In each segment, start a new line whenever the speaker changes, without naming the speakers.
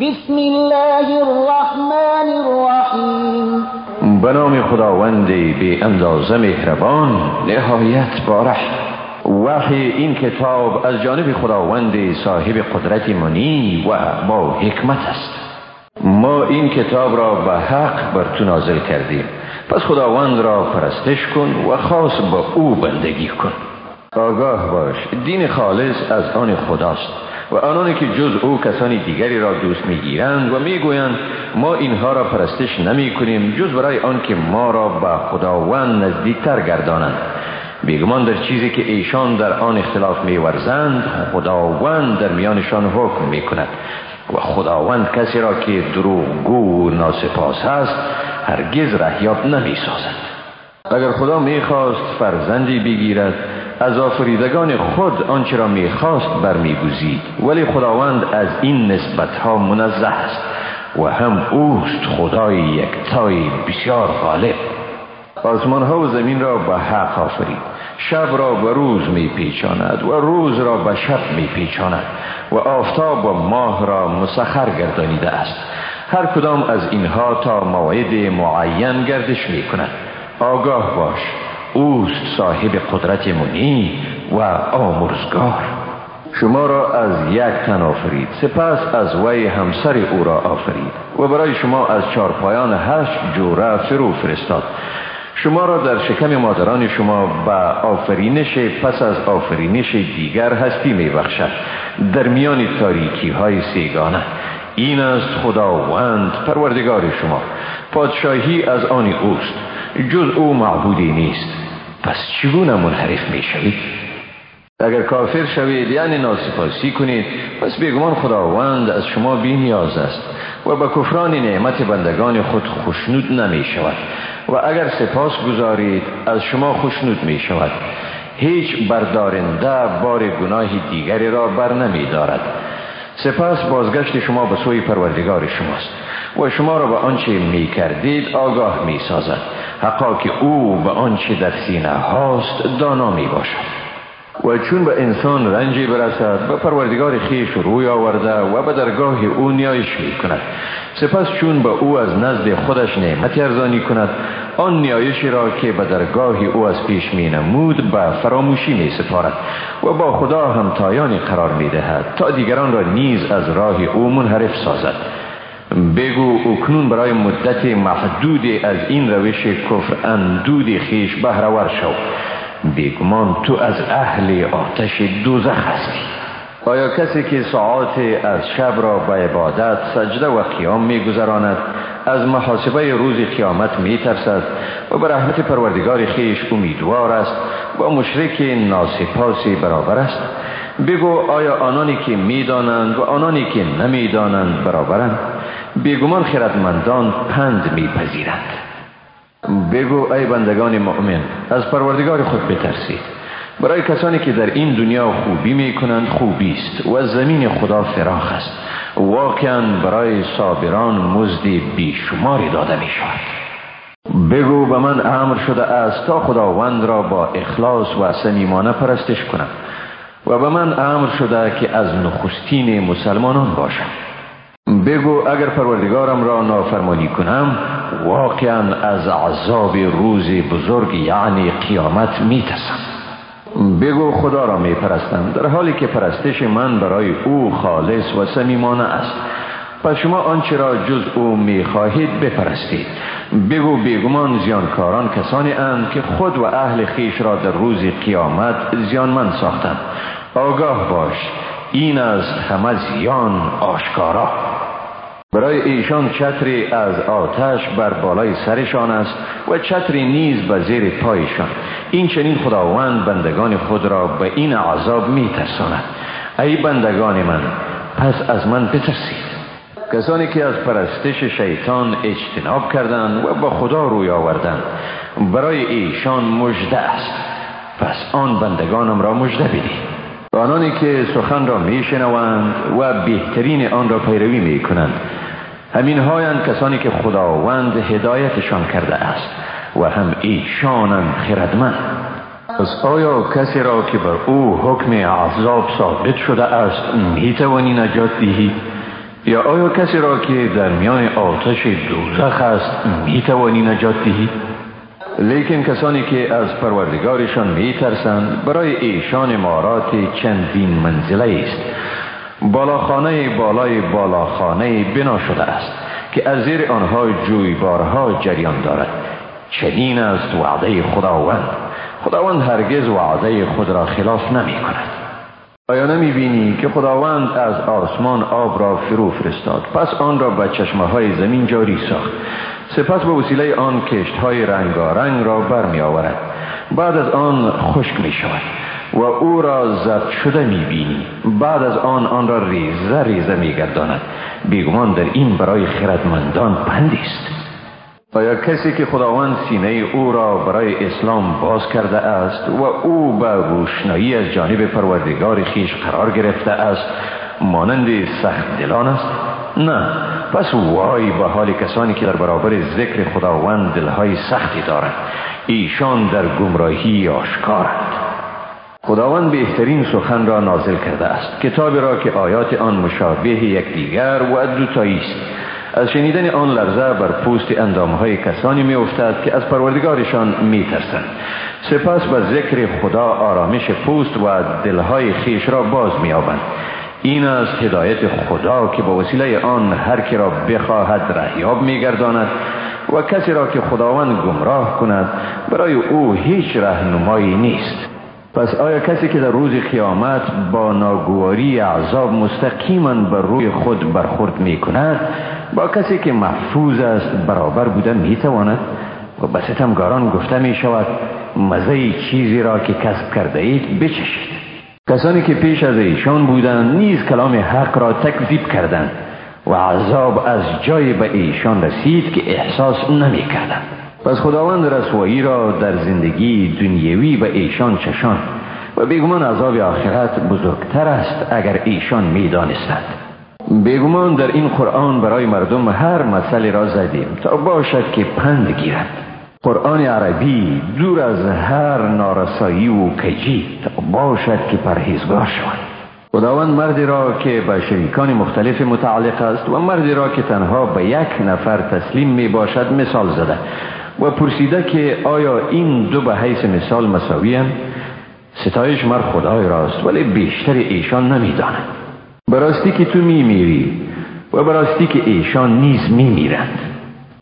بسم الله الرحمن الرحیم
به نام خداوند بی اندازه مهربان. نهایت بارح وحی این کتاب از جانب خداوند صاحب قدرت منی و با حکمت است. ما این کتاب را به حق بر تو نازل کردیم. پس خداوند را پرستش کن و خاص با او بندگی کن. آگاه باش. دین خالص از آن خداست. و آنانی که جز او کسانی دیگری را دوست می‌گیرند و می‌گویند ما اینها را پرستش نمی کنیم جز برای آنکه ما را به خداوند نزدیکتر گردانند. بیگمان در چیزی که ایشان در آن اختلاف میورزند خداوند در میانشان حکم می‌کند و خداوند کسی را که دروغگو و ناسپاس است هرگز رهیاب نمی سازد اگر خدا می‌خواست فرزندی بگیرد از آفریدگان خود آنچه را می‌خواست برمیگوزید ولی خداوند از این نسبت ها منزه است و هم اوست خدای یکتای بسیار غالب. آسمان ها و زمین را به حق آفرید. شب را به روز می پیچاند و روز را به شب می پیچاند و آفتاب و ماه را مسخر گردانیده است. هر کدام از اینها تا موعد معین گردش می کند آگاه باش. اوست صاحب قدرت منی و آمرزگار. شما را از یک تن آفرید. سپس از وی همسر او را آفرید. و برای شما از چارپایان هشت جوره فرو فرستاد. شما را در شکم مادران شما به آفرینش پس از آفرینش دیگر هستی می بخشد. در میان تاریکی های سیگانه. این است خداوند پروردگار شما. پادشاهی از آن اوست. جز او معبودی نیست. پس چگونه منحرف می شوید اگر کافر شوید یعنی ناسپاسی کنید پس بیگمان خداوند از شما بی نیاز است و به کفران نعمت بندگان خود خوشنود نمی شود و اگر سپاس گذارید از شما خوشنود می شود هیچ بردارنده بار گناه دیگری را بر نمی دارد سپس بازگشت شما به سوی پروردگار شماست و شما را به آنچه می کردید آگاه می سازد حقا که او به آنچه در سینه هاست دانا می باشد و چون به انسان رنجی برسد به پروردگار خیش روی آورده و به درگاه او نیایش می کند. سپس چون به او از نزد خودش نعمت ارزانی کند آن نیایشی را که به درگاه او از پیش می نمود به فراموشی می سپارد و با خدا هم تایانی قرار می دهد تا دیگران را نیز از راه او منحرف سازد. بگو اکنون برای مدت محدود از این روش کفر اندود خیش بهرور شو. بیگمان تو از اهل آتش دوزخ هستی. آیا کسی که ساعات از شب را به عبادت سجده و قیام می گذراند از محاسبه روز قیامت می ترسد و به رحمت پروردگار خیش امیدوار است و مشرک ناسپاسی برابر است؟ بگو آیا آنانی که می‌دانند و آنانی که نمی‌دانند برابرند؟ بیگمان خردمندان پند میپذیرند. بگو ای بندگان مؤمن از پروردگار خود بترسید. برای کسانی که در این دنیا خوبی می کنند خوبی است و زمین خدا فراخ است. واقعا برای صابران مزد بیشماری داده می شود بگو به من امر شده است تا خداوند را با اخلاص و صمیمانه پرستش کنم و به من امر شده که از نخستین مسلمانان باشم. بگو اگر پروردگارم را نافرمانی کنم واقعا از عذاب روز بزرگ یعنی قیامت می تسم بگو خدا را می پرستم در حالی که پرستش من برای او خالص و صمیمانه است. پس شما آنچه را جز او می خواهید بپرستید. بگو بیگمان زیانکاران کسانی اند که خود و اهل خیش را در روز قیامت زیانمند ساختند. آگاه باش این از همه زیان آشکارا. برای ایشان چتری از آتش بر بالای سرشان است و چتری نیز به زیر پایشان. این چنین خداوند بندگان خود را به این عذاب می ترساند ای بندگان من پس از من بترسید. کسانی که از پرستش شیطان اجتناب کردند و به خدا روی آوردند برای ایشان مژده است. پس آن بندگانم را مژده بدید آنانی که سخن را میشنوند و بهترین آن را پیروی می کنند همین هایند کسانی که خداوند هدایتشان کرده است و هم ایشانند خردمند. پس آیا کسی را که بر او حکم عذاب ثابت شده است می توانی نجات دهی؟ یا آیا کسی را که در میان آتش دوزخ است می توانی نجات دهی؟ لیکن کسانی که از پروردگارشان می ترسند برای ایشان مارات چندین منزله است. بالاخانه بالای بالاخانه بنا شده است که از زیر آنها جویبارها جریان دارد. چنین است وعده خداوند. خداوند هرگز وعده خود را خلاف نمی کند. آیا نمی بینی که خداوند از آسمان آب را فرو فرستاد؟ پس آن را به چشمه های زمین جاری ساخت. سپس به وسیله آن کشت های رنگارنگ را برمی آورد بعد از آن خشک می شود و او را زد شده می بینی بعد از آن آن را ریزه ریزه می گرداند بیگمان در این برای خردمندان پندی است. آیا کسی که خداوند سینه او را برای اسلام باز کرده است و او به روشنایی از جانب پروردگار خیش قرار گرفته است مانند سخت دلان است؟ نه. پس وای به حال کسانی که در برابر ذکر خداوند دلهای سختی دارند. ایشان در گمراهی آشکارند. خداوند بهترین سخن را نازل کرده است. کتابی را که آیات آن مشابه یکدیگر و دوتایی است. از شنیدن آن لرزه بر پوست اندامهای کسانی می افتد که از پروردگارشان می ترسند سپس به ذکر خدا آرامش پوست و دلهای خیش را باز می آبند این است هدایت خدا که با وسیله آن هر کی را بخواهد رهیاب می گرداند و کسی را که خداوند گمراه کند برای او هیچ رهنمایی نیست. پس آیا کسی که در روز قیامت با ناگواری عذاب مستقیما بر روی خود برخورد می کند با کسی که محفوظ است برابر بوده می تواند و به ستمگاران گفته می شود مزه چیزی را که کسب کرده اید بچشید. کسانی که پیش از ایشان بودند نیز کلام حق را تکذیب کردند و عذاب از جای به ایشان رسید که احساس نمی کردند. پس خداوند رسوایی را در زندگی دنیوی به ایشان چشان و بیگمان عذاب آخرت بزرگتر است اگر ایشان می دانستند. بیگمان در این قرآن برای مردم هر مسئله را زدیم تا باشد که پند گیرند. قرآن عربی دور از هر نارسایی و کجی باشد که پرهیزگار شوند. خداوند مردی را که به شریکان مختلف متعلق است و مردی را که تنها به یک نفر تسلیم می باشد مثال زده. و پرسیده که آیا این دو به حیث مثال مساوی ستایش مر خدای راست ولی بیشتر ایشان نمی‌دانند براستی که تو میمیری و براستی که ایشان نیز میمیرند.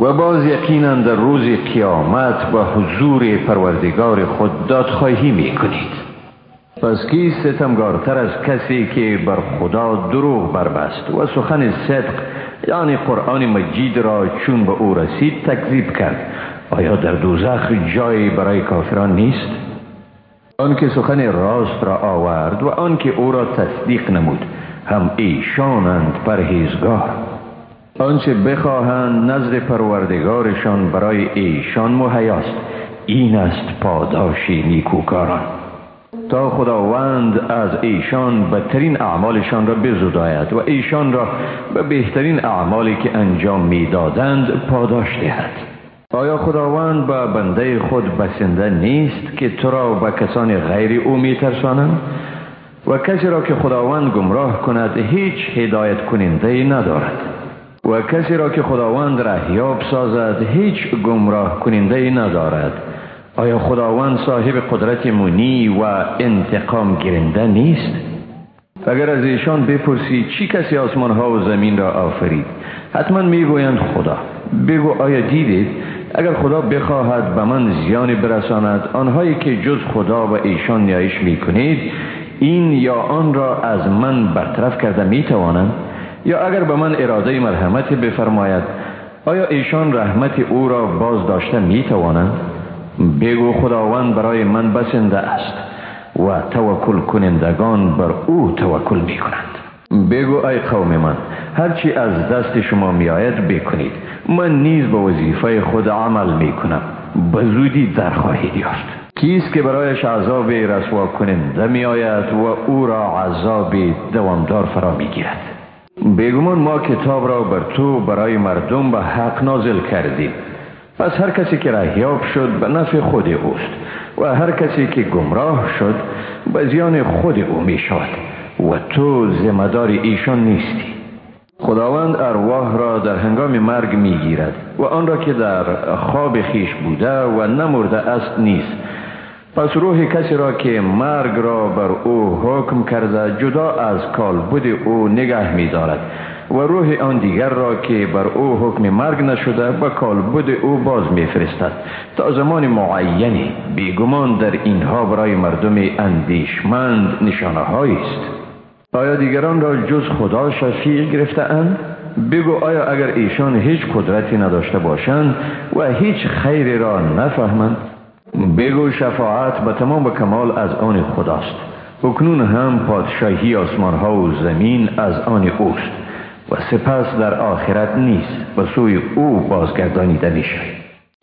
و باز یقینا در روز قیامت و حضور پروردگار خود دادخواهی می‌کنید. پس کی ستمگارتر از کسی که بر خدا دروغ بربست و سخن صدق یعنی قرآن مجید را چون به او رسید تکذیب کرد. آیا در دوزخ جایی برای کافران نیست؟ آنکه سخن راست را آورد و آنکه او را تصدیق نمود هم ایشانند پرهیزگار. آنچه بخواهند نزد پروردگارشان برای ایشان مهیاست. این است پاداشی نیکوکاران. تا خداوند از ایشان بدترین اعمالشان را بزداید و ایشان را به بهترین اعمالی که انجام می‌دادند پاداش دهد. آیا خداوند با بنده خود بسنده نیست که تو را به کسان غیر او می ترسانند و کسی را که خداوند گمراه کند هیچ هدایت کننده ندارد. و کسی را که خداوند رهیاب سازد هیچ گمراه کننده ندارد. آیا خداوند صاحب قدرت مونی و انتقام گیرنده نیست؟ اگر از ایشان بپرسی چی کسی آسمان ها و زمین را آفرید حتما می‌گویند خدا. بگو آیا دیدید اگر خدا بخواهد به من زیانی برساند آنهایی که جز خدا و ایشان نیایش می کنید این یا آن را از من برطرف کرده می توانند یا اگر به من اراده مرحمت بفرماید آیا ایشان رحمت او را باز داشته می توانند بگو خداوند برای من بسنده است و توکل کنندگان بر او توکل می کنند بگو ای قوم من هرچی از دست شما می آید بکنید. من نیز به وظیفه خود عمل می کنم به زودی در خواهید یافت. کیست که برایش عذاب رسوا کننده می آید و او را عذاب دوامدار فرا می گیرد بگمان ما کتاب را بر تو برای مردم به حق نازل کردیم. پس هر کسی که رهیاب شد به نفع خود اوست و هر کسی که گمراه شد به زیان خود او می شود و تو زمدار ایشان نیستی. خداوند ارواح را در هنگام مرگ می‌گیرد و آن را که در خواب خیش بوده و نمرده است نیست. پس روح کسی را که مرگ را بر او حکم کرده جدا از کالبد او نگه می دارد و روح آن دیگر را که بر او حکم مرگ نشده به کالبد او باز می فرستد تا زمان معینی بیگمان در اینها برای مردم اندیشمند نشانه است. آیا دیگران را جز خدا شفیع گرفته اند؟ بگو آیا اگر ایشان هیچ قدرتی نداشته باشند و هیچ خیری را نفهمند؟ بگو شفاعت به تمام کمال از آن خداست. اکنون هم پادشاهی آسمان ها و زمین از آن اوست. و سپس در آخرت نیست. و سوی او بازگردانیده میشه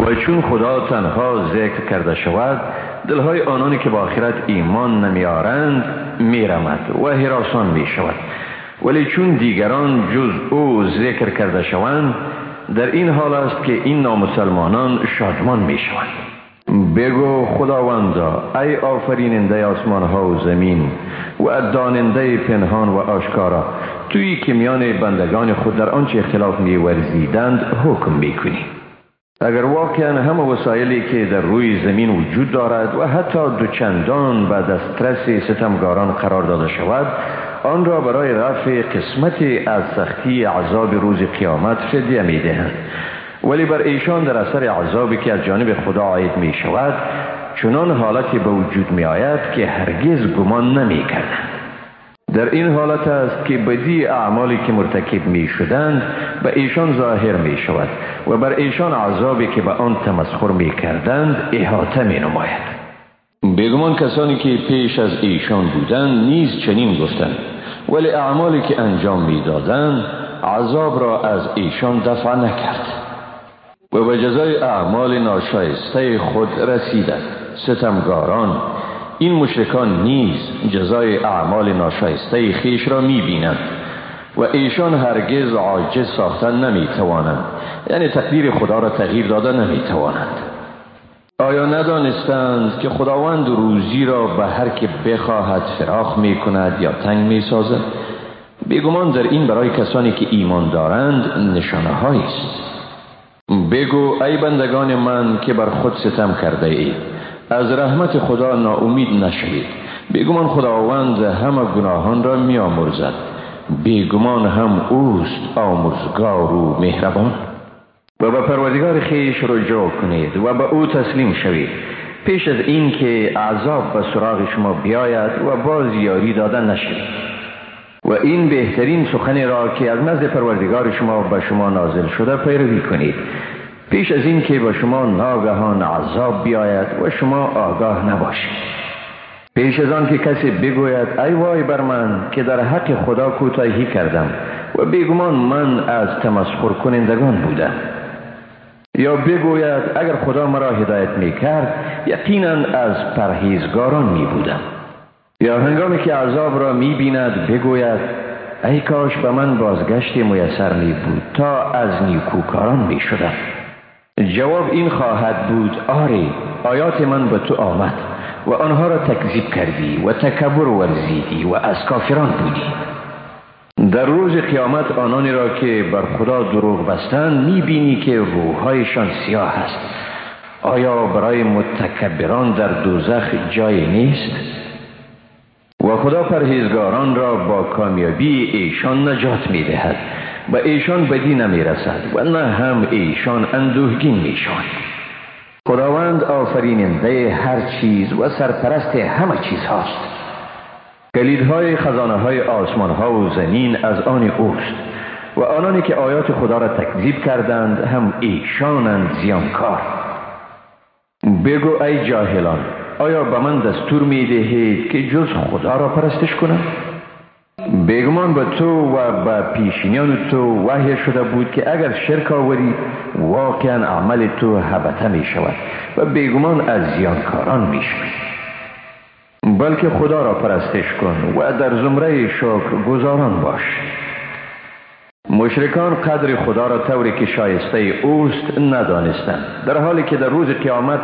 و چون خدا تنها ذکر کرده شود دلهای آنانی که با آخرت ایمان نمیارند میرمد و حراسان می شود ولی چون دیگران جز او ذکر کرده شوند در این حال است که این نامسلمانان شادمان می شوند بگو خداوندا ای آفریننده آسمان ها و زمین و داننده پنهان و آشکارا. تویی که میان بندگان خود در آنچه اختلاف می ورزیدند حکم می کنی اگر واقعا همه وسایلی که در روی زمین وجود دارد و حتی دوچندان به دسترس ستمگاران قرار داده شود آن را برای رفع قسمتی از سختی عذاب روز قیامت فدیه می دهند ولی بر ایشان در اثر عذابی که از جانب خدا عاید می شود چنان حالتی به وجود می آید که هرگز گمان نمی کردند در این حالت است که بدی اعمالی که مرتکب می شدند به ایشان ظاهر می شود و بر ایشان عذابی که به آن تمسخر می کردند احاطه می نماید بگمان کسانی که پیش از ایشان بودند نیز چنین گفتند. ولی اعمالی که انجام می دادند عذاب را از ایشان دفع نکرد. و به جزای اعمال ناشایسته خود رسیدند ستمگاران این مشرکان نیز جزای اعمال ناشایسته خیش را می بینند و ایشان هرگز عاجز ساختن نمی توانند یعنی تقدیر خدا را تغییر داده نمی توانند آیا ندانستند که خداوند روزی را به هر که بخواهد فراخ می کند یا تنگ می سازد بگمان در این برای کسانی که ایمان دارند نشانه است. بگو ای بندگان من که بر خود ستم کرده اید از رحمت خدا ناامید نشوید. بیگمان خداوند همه گناهان را می آمرزد بیگمان هم اوست آمرزگار و مهربان. و به پروردگار خیش رجوع کنید و به او تسلیم شوید. پیش از اینکه عذاب به سراغ شما بیاید و باز یاری دادن نشوید. و این بهترین سخنی را که از نزد پروردگار شما به شما نازل شده پیروی کنید. پیش از این که به شما ناگهان عذاب بیاید و شما آگاه نباشید. پیش از آن که کسی بگوید ای وای بر من که در حق خدا کوتاهی کردم و بیگمان من از تمسخر کنندگان بودم. یا بگوید اگر خدا مرا هدایت می کرد یقینا از پرهیزگاران می بودم یا هنگامی که عذاب را می بیند بگوید ای کاش به من بازگشت میسر می بود تا از نیکوکاران می شدم جواب این خواهد بود آری آیات من به تو آمد و آنها را تکذیب کردی و تکبر ورزیدی و از کافران بودی. در روز قیامت آنانی را که بر خدا دروغ بستند می‌بینی که روحهایشان سیاه است. آیا برای متکبران در دوزخ جای نیست؟ و خدا پرهیزگاران را با کامیابی ایشان نجات می‌دهد. و ایشان بدی نمی رسد و نه هم ایشان اندوهگین میشان خداوند آفریننده هر چیز و سرپرست همه چیز هاست. کلیدهای خزانه های آسمان ها و زمین از آن اوست. و آنانی که آیات خدا را تکذیب کردند هم ایشانند زیانکار. بگو ای جاهلان آیا به من دستور می دهید که جز خدا را پرستش کنم؟ بیگمان به تو و به پیشینیان تو وحی شده بود که اگر شرک آوری واقعا عمل تو حبته می شود و بیگمان از زیانکاران می شود. بلکه خدا را پرستش کن و در زمره شکر گذاران باش. مشرکان قدر خدا را طوری که شایسته اوست ندانستند. در حالی که در روز قیامت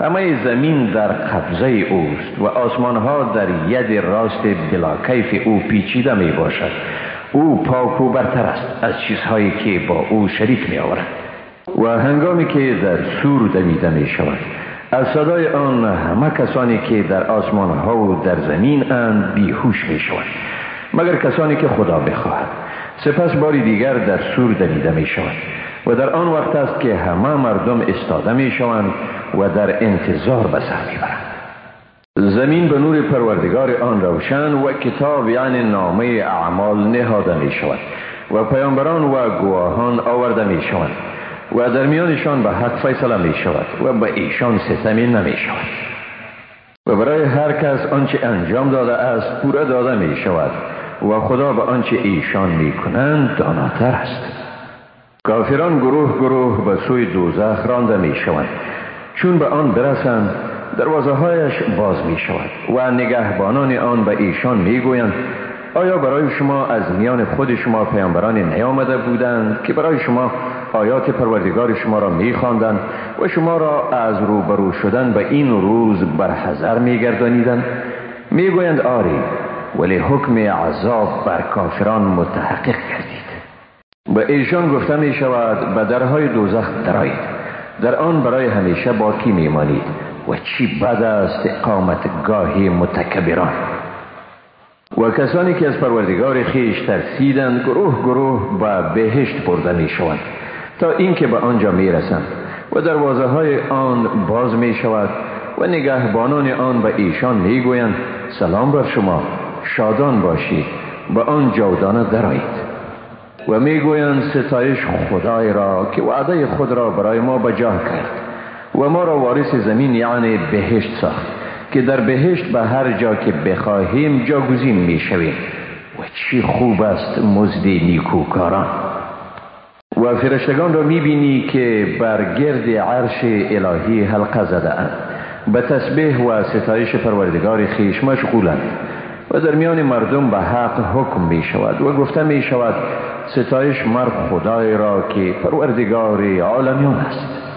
همه زمین در قبضه اوست و آسمان ها در ید راست بلا کیف او پیچیده می باشد او پاک و برتر است از چیزهایی که با او شریک می آورند و هنگامی که در سور دویده می شود از صدای آن همه کسانی که در آسمان ها و در زمین اند بیهوش می شود مگر کسانی که خدا بخواهد. سپس باری دیگر در سور دویده می شود و در آن وقت است که همه مردم استاده می شوند و در انتظار به سر می برند زمین به نور پروردگار آن روشن و کتاب یعنی نامه اعمال نهاده می شود و پیامبران و گواهان آورده می شوند و در میانشان به حق فیصله می شود و به ایشان ستمی نمی شود و برای هر کس آنچه انجام داده است پوره داده می شود و خدا به آنچه ایشان می کنند داناتر است. کافران گروه گروه به سوی دوزخ رانده می شوند چون به آن برسند دروازه هایش باز می شود و نگهبانان آن به ایشان می گویند آیا برای شما از میان خود شما پیامبران نیامده بودند که برای شما آیات پروردگار شما را می خواندند و شما را از روبرو شدن به این روز برحضر می گردانیدند؟ می گویند آری ولی حکم عذاب بر کافران متحقق کردید به ایشان گفته می شود به درهای دوزخ درایید در آن برای همیشه باقی می مانید. و چی بد است اقامت گاهی متکبران. و کسانی که از پروردگار خیش ترسیدند گروه گروه به بهشت برده می شوند. تا اینکه به آنجا می رسند. و دروازه های آن باز می شود. و نگهبانان آن به ایشان می گویند سلام بر شما شادان باشید به آن جودانه درایید و می گویند ستایش خدای را که وعده خود را برای ما بجا کرد و ما را وارث زمین یعنی بهشت ساخت که در بهشت به هر جا که بخواهیم جاگزین می شویم و چی خوب است مزد نیکوکاران. و فرشتگان را می بینی که بر گرد عرش الهی حلقه زده اند. به تسبیح و ستایش پروردگار خیش مشغولند و در میان مردم به حق حکم می شود و گفته می شود ستایش مرد خدای را که پروردگار عالمیان است.